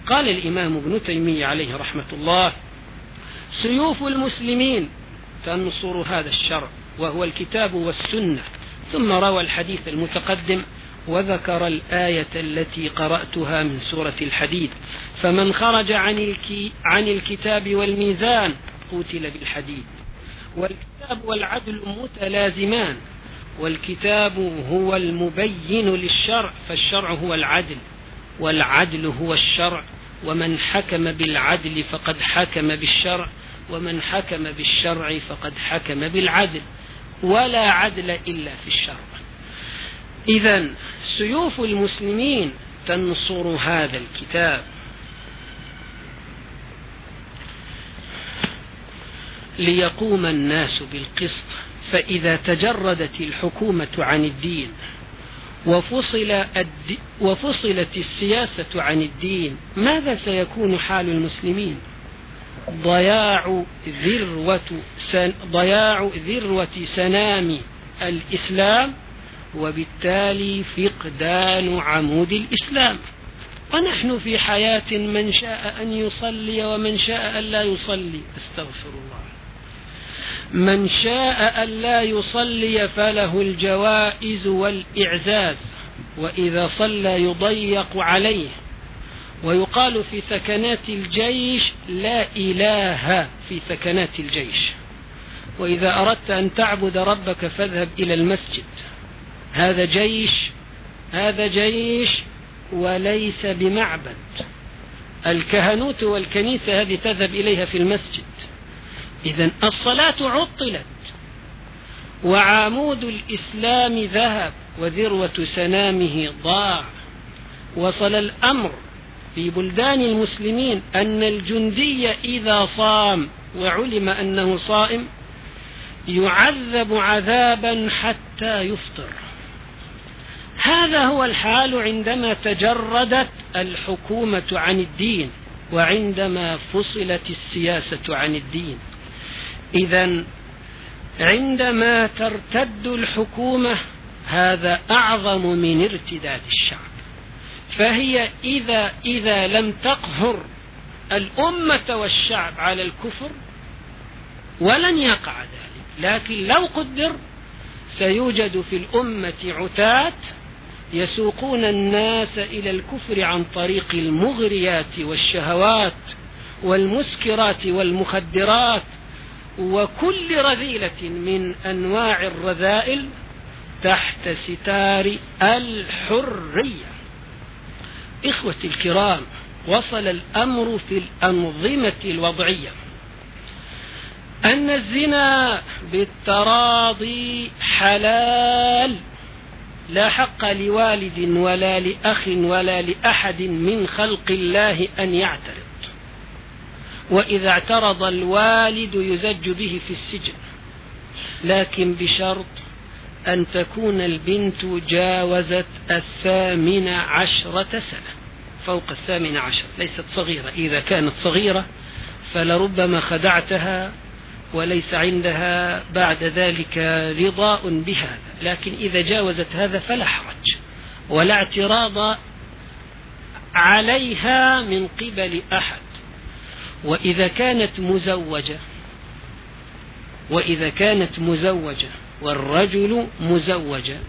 قال الإمام ابن تيمية عليه رحمة الله سيوف المسلمين تنصر هذا الشرع وهو الكتاب والسنة. ثم روى الحديث المتقدم وذكر الآية التي قرأتها من سورة الحديد. فمن خرج عن, عن الكتاب والميزان قتل بالحديد. والكتاب والعدل متلازمان. والكتاب هو المبين للشرع فالشرع هو العدل. والعدل هو الشرع. ومن حكم بالعدل فقد حكم بالشرع. ومن حكم بالشرع فقد حكم بالعدل. ولا عدل إلا في الشرع. إذا سيوف المسلمين تنصر هذا الكتاب. ليقوم الناس بالقسط فإذا تجردت الحكومة عن الدين وفصل الد... وفصلت السياسة عن الدين ماذا سيكون حال المسلمين؟ ضياع ذروة سن... ضياع ذروة سنام الإسلام وبالتالي فقدان عمود الإسلام. ونحن في حياة من شاء أن يصلي ومن شاء أن لا يصلي. أستغفر الله. من شاء أن لا يصلي فله الجوائز والإعزاز وإذا صلى يضيق عليه. ويقال في ثكنات الجيش لا إله في ثكنات الجيش. وإذا أردت أن تعبد ربك فاذهب إلى المسجد. هذا جيش هذا جيش وليس بمعبد. الكهنوت والكنيسة هذه تذهب إليها في المسجد. إذا الصلاة عطلت وعامود الإسلام ذهب وذروة سنامه ضاع وصل الأمر في بلدان المسلمين أن الجندي إذا صام وعلم أنه صائم يعذب عذابا حتى يفطر. هذا هو الحال عندما تجردت الحكومة عن الدين وعندما فصلت السياسة عن الدين. إذا عندما ترتد الحكومة هذا أعظم من ارتداد الشعب. فهي إذا إذا لم تقهر الأمة والشعب على الكفر ولن يقع ذلك. لكن لو قدر سيوجد في الأمة عتاة يسوقون الناس إلى الكفر عن طريق المغريات والشهوات والمسكرات والمخدرات وكل رذيلة من أنواع الرذائل تحت ستار الحرية. إخوتي الكرام وصل الأمر في الأنظمة الوضعية. أن الزنا بالتراضي حلال لا حق لوالد ولا لأخ ولا لأحد من خلق الله أن يعترض. وإذا اعترض الوالد يزج به في السجن. لكن بشرط أن تكون البنت جاوزت الثامن عشرة سنة. فوق الثامن عشر. ليست صغيرة. إذا كانت صغيرة فلربما خدعتها وليس عندها بعد ذلك رضاء بهذا. لكن إذا جاوزت هذا فلا حرج. ولا اعتراض عليها من قبل أحد. وإذا كانت مزوجة وإذا كانت مزوجة والرجل مزوجا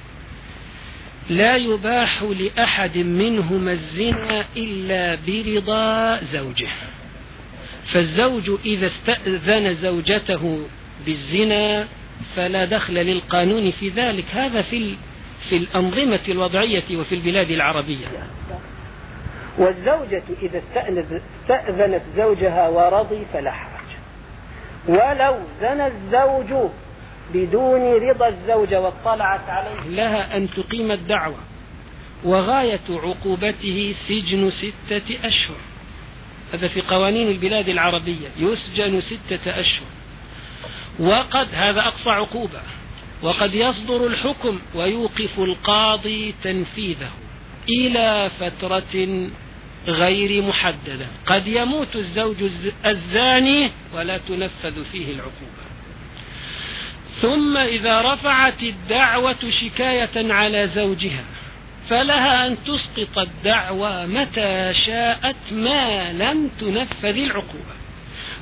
لا يباح لأحد منهما الزنا إلا برضا زوجه. فالزوج إذا استأذن زوجته بالزنا فلا دخل للقانون في ذلك. هذا في في الأنظمة الوضعية وفي البلاد العربية. والزوجة إذا استأذنت زوجها ورضي فلا حرج. ولو زنى الزوج بدون رضا الزوجة واطلعت عليه. لها أن تقيم الدعوة وغاية عقوبته سجن ستة أشهر. هذا في قوانين البلاد العربية. يسجن ستة أشهر. وقد هذا أقصى عقوبة. وقد يصدر الحكم ويوقف القاضي تنفيذه. إلى فترة غير محددة. قد يموت الزوج الزاني ولا تنفذ فيه العقوبة. ثم إذا رفعت الدعوة شكاية على زوجها فلها أن تسقط الدعوى متى شاءت ما لم تنفذ العقوبة.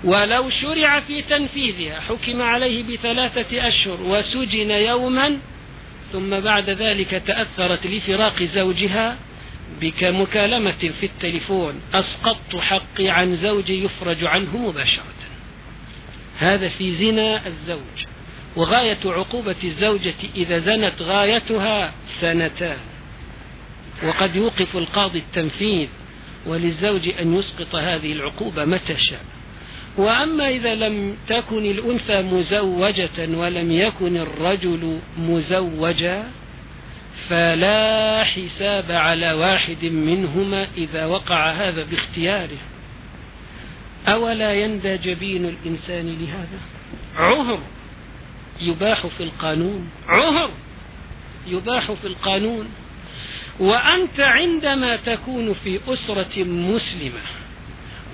ولو شرع في تنفيذها حكم عليه بثلاثة أشهر وسجن يوما ثم بعد ذلك تأثرت لفراق زوجها بكمكالمة في التليفون. أسقطت حقي عن زوجي يفرج عنه مباشرة. هذا في زنا الزوج. وغاية عقوبة الزوجة إذا زنت غايتها سنتان. وقد يوقف القاضي التنفيذ وللزوج أن يسقط هذه العقوبة متى شاء. وأما إذا لم تكن الأنثى مزوجة ولم يكن الرجل مزوجا فلا حساب على واحد منهما إذا وقع هذا باختياره. أولا يندى جبين الإنسان لهذا؟ عهر يباح في القانون. عهر يباح في القانون. وأنت عندما تكون في أسرة مسلمة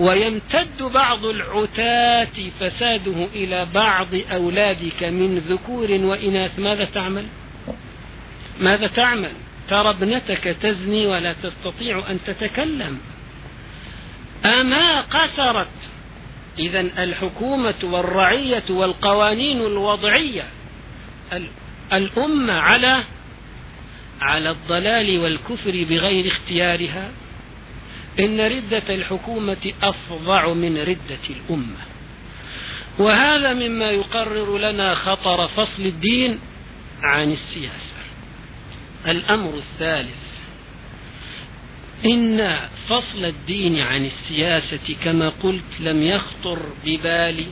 ويمتد بعض العتاة فساده إلى بعض أولادك من ذكور وإناث. ماذا تعمل؟ ماذا تعمل؟ ترى ابنتك تزني ولا تستطيع أن تتكلم. أما قصرت إذا الحكومة والرعية والقوانين الوضعية الأمة على على الضلال والكفر بغير اختيارها. إن ردة الحكومة أفظع من ردة الأمة. وهذا مما يقرر لنا خطر فصل الدين عن السياسة. الأمر الثالث إن فصل الدين عن السياسة كما قلت لم يخطر ببال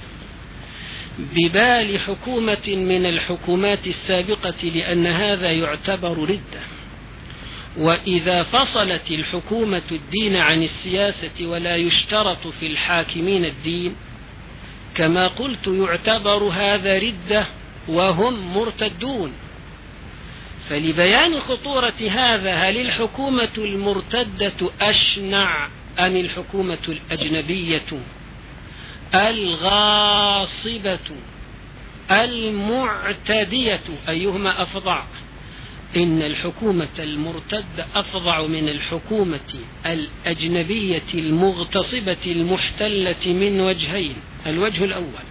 ببال حكومة من الحكومات السابقة لأن هذا يعتبر ردة. وإذا فصلت الحكومة الدين عن السياسة ولا يشترط في الحاكمين الدين كما قلت يعتبر هذا ردة وهم مرتدون. فلبيان خطورة هذا هل الحكومة المرتدة أشنع أم الحكومة الأجنبية؟ الغاصبة المعتدية أيهما أفظع إن الحكومة المرتدة أفظع من الحكومة الأجنبية المغتصبة المحتلة من وجهين. الوجه الأول.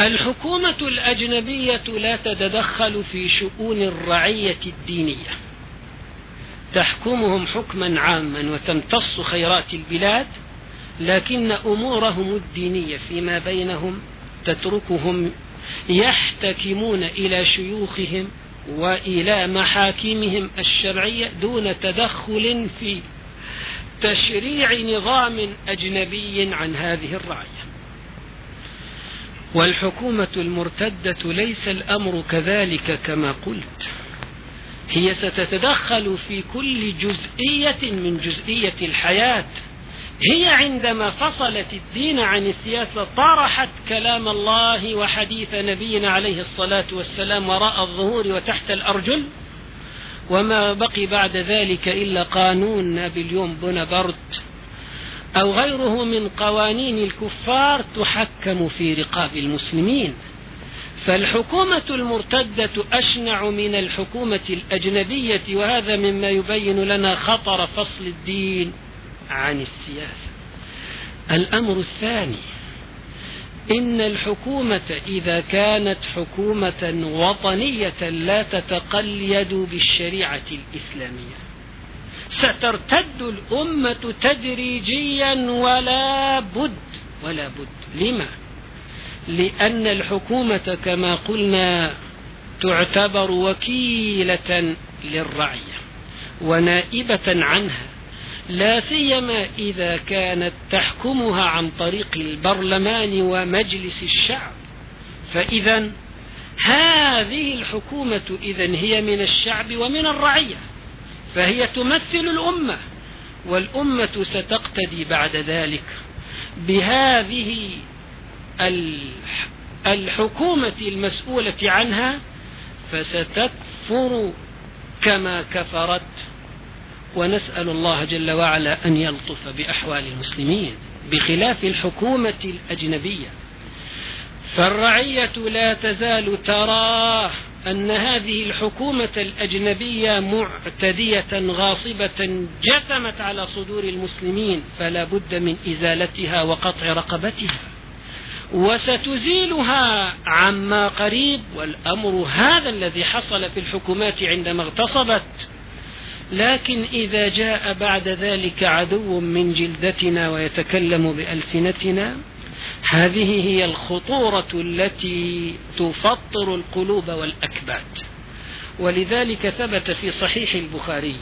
الحكومة الأجنبية لا تتدخل في شؤون الرعية الدينية. تحكمهم حكما عاما وتمتص خيرات البلاد لكن أمورهم الدينية فيما بينهم تتركهم يحتكمون إلى شيوخهم وإلى محاكمهم الشرعية دون تدخل في تشريع نظام أجنبي عن هذه الرعية والحكومة المرتدة ليس الأمر كذلك كما قلت. هي ستتدخل في كل جزئية من جزئية الحياة هي عندما فصلت الدين عن السياسة طرحت كلام الله وحديث نبينا عليه الصلاة والسلام وراء الظهور وتحت الأرجل وما بقي بعد ذلك إلا قانون نابليون بونابرت أو غيره من قوانين الكفار تحكم في رقاب المسلمين. فالحكومة المرتدة أشنع من الحكومة الأجنبية وهذا مما يبين لنا خطر فصل الدين. عن السياسة. الأمر الثاني إن الحكومة إذا كانت حكومة وطنية لا تتقلد بالشريعة الإسلامية. سترتد الأمة تدريجيا ولا بد ولا بد. لما؟ لأن الحكومة كما قلنا تعتبر وكيلة للرعية ونائبة عنها. لا سيما إذا كانت تحكمها عن طريق البرلمان ومجلس الشعب. فإذا هذه الحكومة إذا هي من الشعب ومن الرعية فهي تمثل الأمة والأمة ستقتدي بعد ذلك بهذه الحكومة المسؤولة عنها فستكفر كما كفرت ونسأل الله جل وعلا أن يلطف بأحوال المسلمين بخلاف الحكومة الأجنبية. فالرعية لا تزال ترى أن هذه الحكومة الأجنبية معتدية غاصبة جثمت على صدور المسلمين فلا بد من إزالتها وقطع رقبتها. وستزيلها عما قريب والأمر هذا الذي حصل في الحكومات عندما اغتصبت لكن إذا جاء بعد ذلك عدو من جلدتنا ويتكلم بألسنتنا هذه هي الخطورة التي تفطر القلوب والأكباد ولذلك ثبت في صحيح البخاري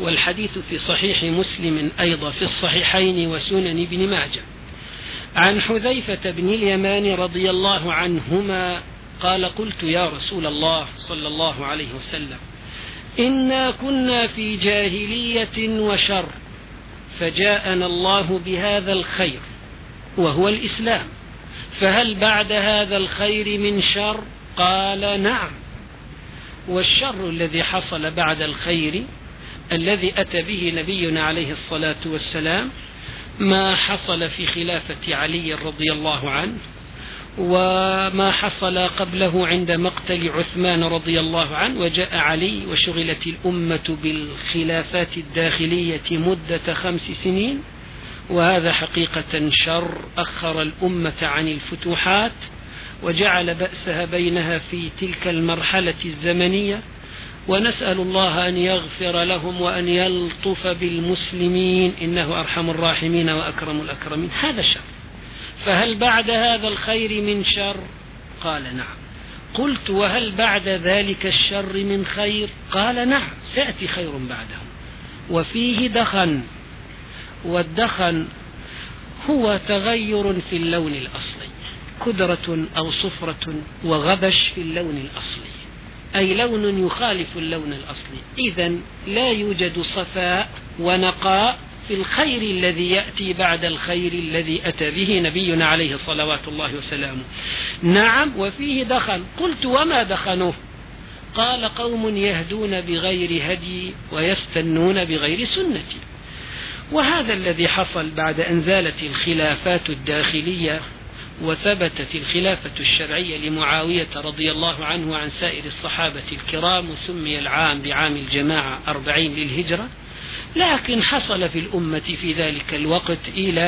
والحديث في صحيح مسلم أيضا في الصحيحين وسنن ابن ماجه. عن حذيفة بن اليمان رضي الله عنهما قال قلت يا رسول الله صلى الله عليه وسلم إنا كنا في جاهلية وشر فجاءنا الله بهذا الخير وهو الإسلام فهل بعد هذا الخير من شر قال نعم والشر الذي حصل بعد الخير الذي أتى به نبينا عليه الصلاة والسلام ما حصل في خلافة علي رضي الله عنه وما حصل قبله عند مقتل عثمان رضي الله عنه وجاء علي وشغلت الأمة بالخلافات الداخلية مدة خمس سنين وهذا حقيقة شر أخر الأمة عن الفتوحات وجعل بأسها بينها في تلك المرحلة الزمنية. ونسأل الله أن يغفر لهم وأن يلطف بالمسلمين إنه أرحم الراحمين وأكرم الأكرمين. هذا شر. فهل بعد هذا الخير من شر؟ قال نعم. قلت وهل بعد ذلك الشر من خير؟ قال نعم سيأتي خير بعده وفيه دخن. والدخن هو تغير في اللون الأصلي كدرة أو صفرة وغبش في اللون الأصلي. أي لون يخالف اللون الأصلي. إذا لا يوجد صفاء ونقاء في الخير الذي يأتي بعد الخير الذي أتى به نبينا عليه صلوات الله وسلامه. نعم وفيه دخن قلت وما دخنوه قال قوم يهدون بغير هدي ويستنون بغير سنتي. وهذا الذي حصل بعد أن زالت الخلافات الداخلية وثبتت الخلافة الشرعية لمعاوية رضي الله عنه وعن سائر الصحابة الكرام وسمي العام بعام الجماعة أربعين للهجرة. لكن حصل في الأمة في ذلك الوقت إلى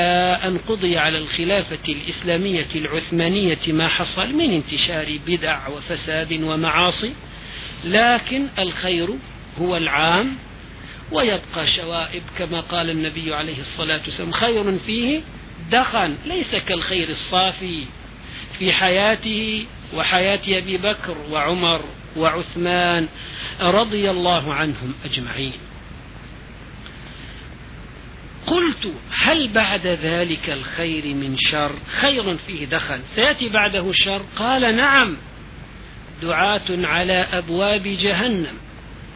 أن قضي على الخلافة الإسلامية العثمانية ما حصل من انتشار بدع وفساد ومعاصي لكن الخير هو العام ويبقى شوائب كما قال النبي عليه الصلاة والسلام خير فيه دخن ليس كالخير الصافي في حياته وحياة أبي بكر وعمر وعثمان رضي الله عنهم أجمعين. قلت هل بعد ذلك الخير من شر؟ خير فيه دخل. سيأتي بعده شر؟ قال نعم. دعاة على أبواب جهنم.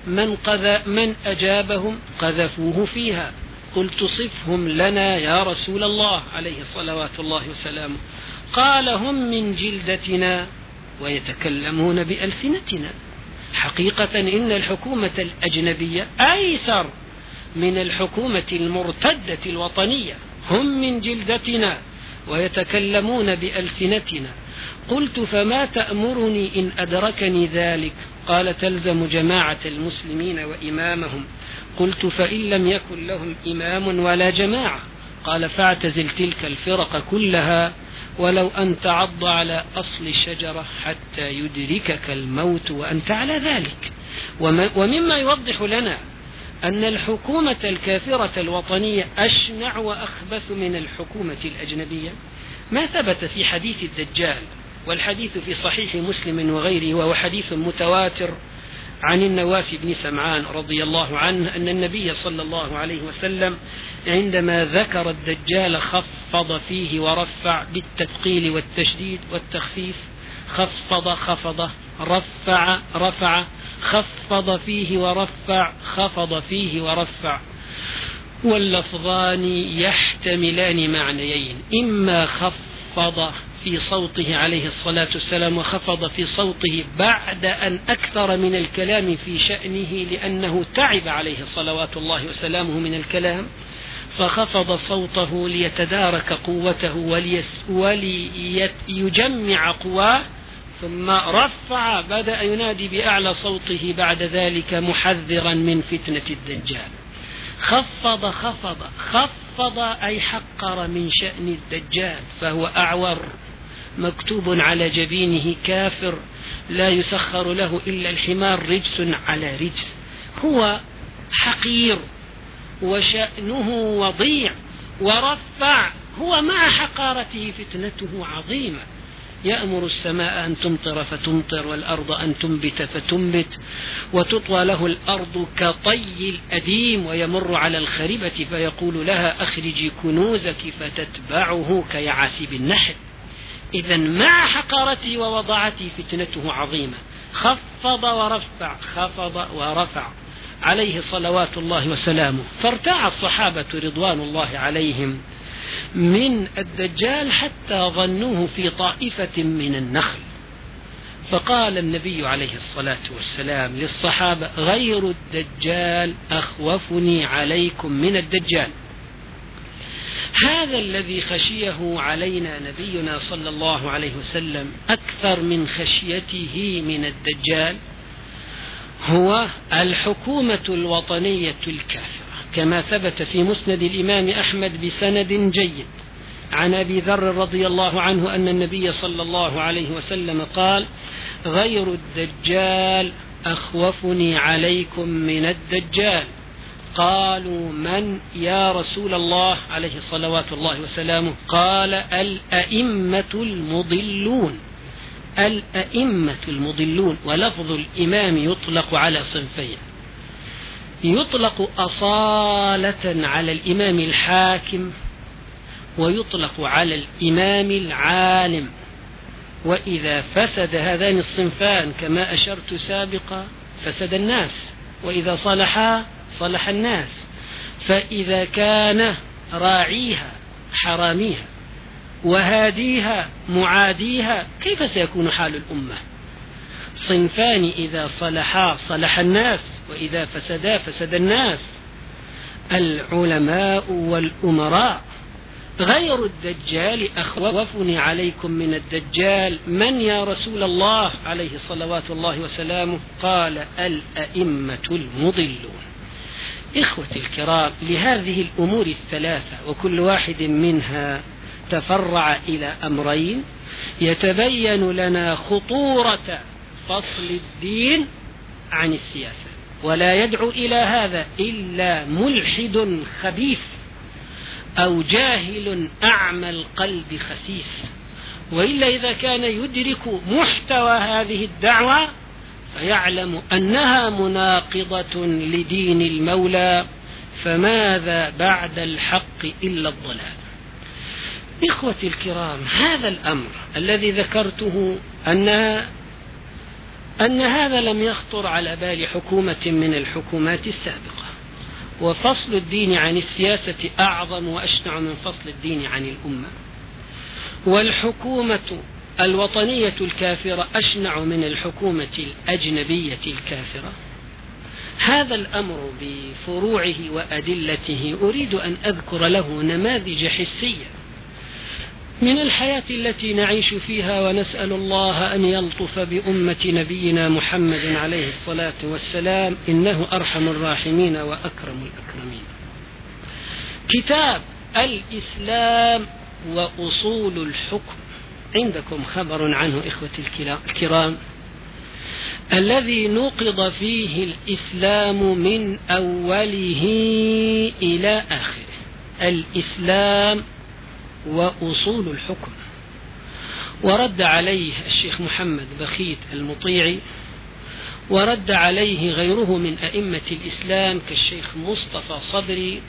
من, قذ من أجابهم؟ قذفوه فيها. قلت صفهم لنا يا رسول الله عليه صلوات الله وسلامه قال هم من جلدتنا ويتكلمون بألسنتنا. حقيقة إن الحكومة الأجنبية أيسر من الحكومة المرتدة الوطنية هم من جلدتنا ويتكلمون بألسنتنا. قلت فما تأمرني إن أدركني ذلك؟ قال تلزم جماعة المسلمين وإمامهم. قلت فإن لم يكن لهم إمام ولا جماعة. قال فاعتزل تلك الفرق كلها ولو أن تعض على أصل الشجرة حتى يدركك الموت وأنت على ذلك. ومما يوضح لنا أن الحكومة الكافرة الوطنية أشنع وأخبث من الحكومة الأجنبية؟ ما ثبت في حديث الدجال والحديث في صحيح مسلم وغيره وهو حديث متواتر عن النواس بن سمعان رضي الله عنه أن النبي صلى الله عليه وسلم عندما ذكر الدجال خفض فيه ورفع بالتثقيل والتشديد والتخفيف. خفض خفض رفع رفع خفض فيه ورفع خفض فيه ورفع. واللفظان يحتملان معنيين. إما خفض في صوته عليه الصلاة والسلام وخفض في صوته بعد أن أكثر من الكلام في شأنه لأنه تعب عليه صلوات الله وسلامه من الكلام فخفض صوته ليتدارك قوته وليجمع قواه ثم رفع بدأ ينادي بأعلى صوته بعد ذلك محذرا من فتنة الدجال. خفض خفض خفض أي حقر من شأن الدجال فهو أعور مكتوب على جبينه كافر لا يسخر له إلا الحمار رجس على رجس. هو حقير وشأنه وضيع ورفع هو مع حقارته فتنته عظيمة. يأمر السماء أن تمطر فتمطر والأرض أن تنبت فتنبت وتطوى له الأرض كطي الأديم ويمر على الخربة فيقول لها أخرجي كنوزك فتتبعه كيعاسيب النحل. إذا مع حقارته ووضعته فتنته عظيمة. خفض ورفع خفض ورفع عليه صلوات الله وسلامه. فارتاع الصحابة رضوان الله عليهم من الدجال حتى ظنوه في طائفة من النخل. فقال النبي عليه الصلاة والسلام للصحابة غير الدجال أخوفني عليكم من الدجال. هذا الذي خشيه علينا نبينا صلى الله عليه وسلم أكثر من خشيته من الدجال هو الحكومة الوطنية الكافرة. كما ثبت في مسند الإمام أحمد بسند جيد. عن أبي ذر رضي الله عنه أن النبي صلى الله عليه وسلم قال غير الدجال أخوفني عليكم من الدجال. قالوا من يا رسول الله؟ عليه صلوات الله وسلامه. قال الأئمة المضلون. الأئمة المضلون ولفظ الإمام يطلق على صنفين. يطلق أصالة على الإمام الحاكم ويطلق على الإمام العالم. وإذا فسد هذان الصنفان كما أشرت سابقا فسد الناس وإذا صلحا صلح الناس. فإذا كان راعيها حراميها وهاديها معاديها كيف سيكون حال الأمة؟ صنفان إذا صلحا صلح الناس وإذا فسدا فسد الناس. العلماء والأمراء. غير الدجال أخوفني عليكم من الدجال. من يا رسول الله؟ عليه صلوات الله وسلامه. قال الأئمة المضلون. إخوتي الكرام لهذه الأمور الثلاثة وكل واحد منها تفرع إلى أمرين. يتبين لنا خطورة فصل الدين عن السياسة. ولا يدعو إلى هذا إلا ملحد خبيث أو جاهل أعمى القلب خسيس. وإلا إذا كان يدرك محتوى هذه الدعوة فيعلم أنها مناقضة لدين المولى فماذا بعد الحق إلا الضلال؟ إخوتي الكرام هذا الأمر الذي ذكرته أن أن هذا لم يخطر على بال حكومة من الحكومات السابقة. وفصل الدين عن السياسة أعظم وأشنع من فصل الدين عن الأمة. والحكومة الوطنية الكافرة أشنع من الحكومة الأجنبية الكافرة. هذا الأمر بفروعه وأدلته أريد أن أذكر له نماذج حسية. من الحياة التي نعيش فيها ونسأل الله أن يلطف بأمة نبينا محمد عليه الصلاة والسلام إنه أرحم الراحمين وأكرم الأكرمين. كتاب الإسلام وأصول الحكم. عندكم خبر عنه إخوتي الكرام؟ الذي نقض فيه الإسلام من أوله إلى آخره. الإسلام وأصول الحكم. ورد عليه الشيخ محمد بخيت المطيعي ورد عليه غيره من أئمة الإسلام كالشيخ مصطفى صبري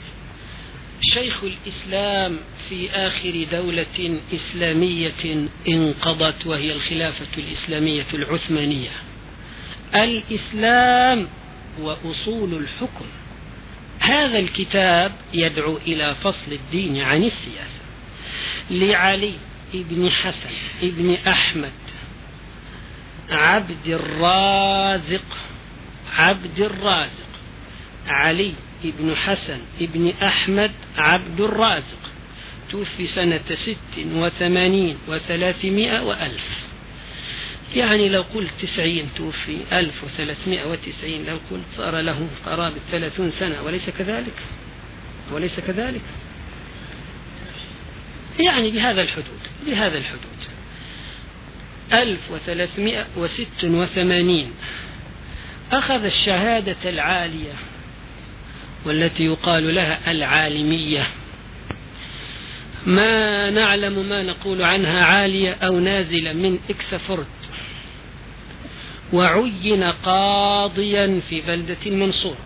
شيخ الإسلام في آخر دولة إسلامية انقضت وهي الخلافة الإسلامية العثمانية. الإسلام وأصول الحكم. هذا الكتاب يدعو إلى فصل الدين عن السياسة. لعلي بن حسن بن أحمد عبد الرازق عبد الرازق علي بن حسن بن أحمد عبد الرازق توفي سنة ست وثمانين وثلاثمائة وألف. يعني لو قلت تسعين توفي ألف وثلاثمائة وتسعين لو قلت صار له قرابة ثلاثون سنة وليس كذلك؟ وليس كذلك؟ يعني بهذا الحدود بهذا الحدود. ألف وثلاثمائة وست وثمانين. أخذ الشهادة العالية والتي يقال لها العالمية. ما نعلم ما نقول عنها عالية أو نازلة من إكسفورد. وعين قاضيا في بلدة المنصورة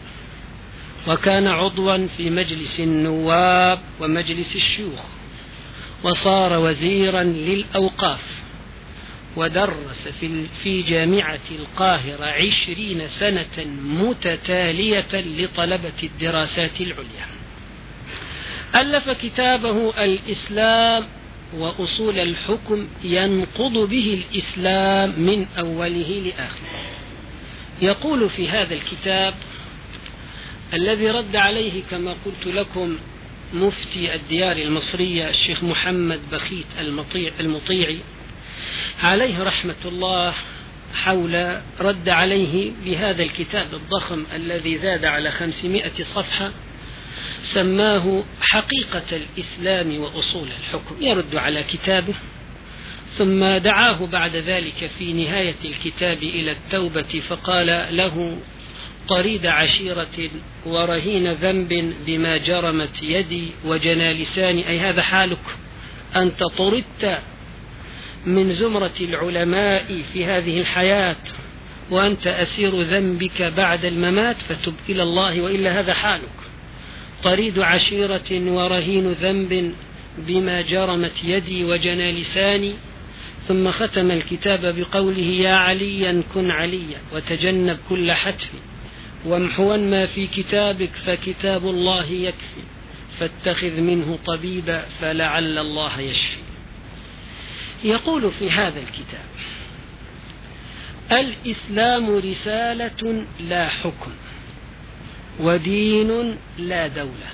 وكان عضوا في مجلس النواب ومجلس الشيوخ. وصار وزيرا للأوقاف ودرس في, في جامعة القاهرة عشرين سنة متتالية لطلبة الدراسات العليا. ألف كتابه الإسلام وأصول الحكم ينقض به الإسلام من أوله لآخره. يقول في هذا الكتاب الذي رد عليه كما قلت لكم مفتي الديار المصرية الشيخ محمد بخيت المطيع المطيعي عليه رحمة الله حول رد عليه بهذا الكتاب الضخم الذي زاد على خمسمائة صفحة سماه حقيقة الإسلام وأصول الحكم. يرد على كتابه ثم دعاه بعد ذلك في نهاية الكتاب إلى التوبة فقال له طريد عشيرة ورهين ذنب بما جرمت يدي وجنى لساني. أي هذا حالك. أنت طردت من زمرة العلماء في هذه الحياة وأنت أسير ذنبك بعد الممات فتب إلى الله وإلا هذا حالك. طريد عشيرة ورهين ذنب بما جرمت يدي وجنى لساني. ثم ختم الكتاب بقوله يا عليا كن عليا وتجنب كل حتف. وامحوا ما في كتابك فكتاب الله يكفي. فاتخذ منه طبيبا فلعل الله يشفي. يقول في هذا الكتاب الإسلام رسالة لا حكم ودين لا دولة.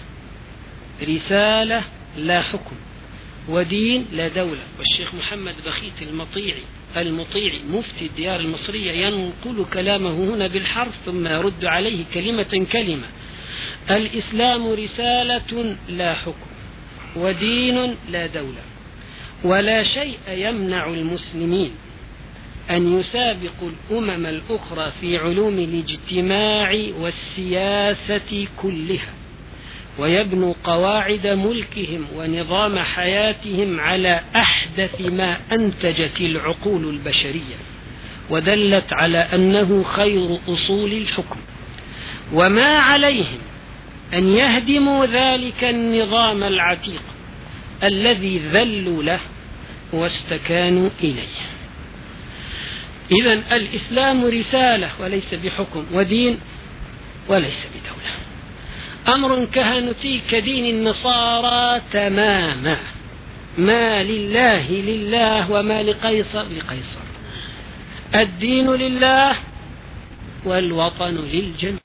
رسالة لا حكم ودين لا دولة. والشيخ محمد بخيت المطيعي المطيعي مفتي الديار المصرية ينقل كلامه هنا بالحرف ثم يرد عليه كلمة كلمة. الإسلام رسالة لا حكم ودين لا دولة ولا شيء يمنع المسلمين أن يسابقوا الأمم الأخرى في علوم الاجتماع والسياسة كلها. ويبنوا قواعد ملكهم ونظام حياتهم على أحدث ما أنتجت العقول البشرية ودلت على أنه خير أصول الحكم. وما عليهم أن يهدموا ذلك النظام العتيق الذي ذلوا له واستكانوا إليه. إذا الإسلام رسالة وليس بحكم ودين وليس بدولة. أمر كهنوتي كدين النصارى تماما. ما لله لله وما لقيصر لقيصر. الدين لله والوطن للجميع.